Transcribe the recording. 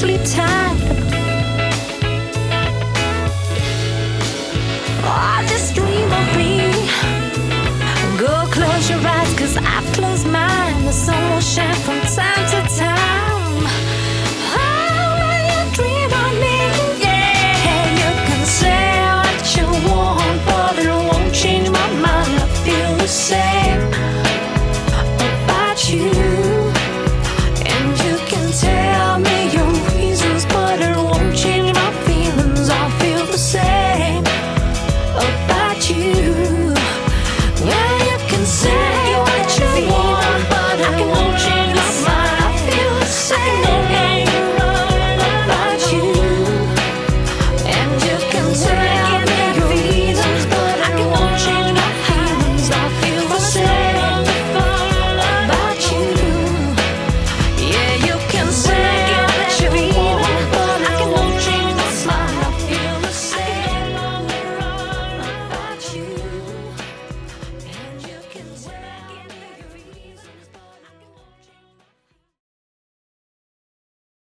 sleep tight. Oh, just dream of me. Go close your eyes, cause I've closed mine. The sun will shine from time to time. Oh, you dream of me, yeah. You can say what you want, but it won't change my mind. I feel the same about you.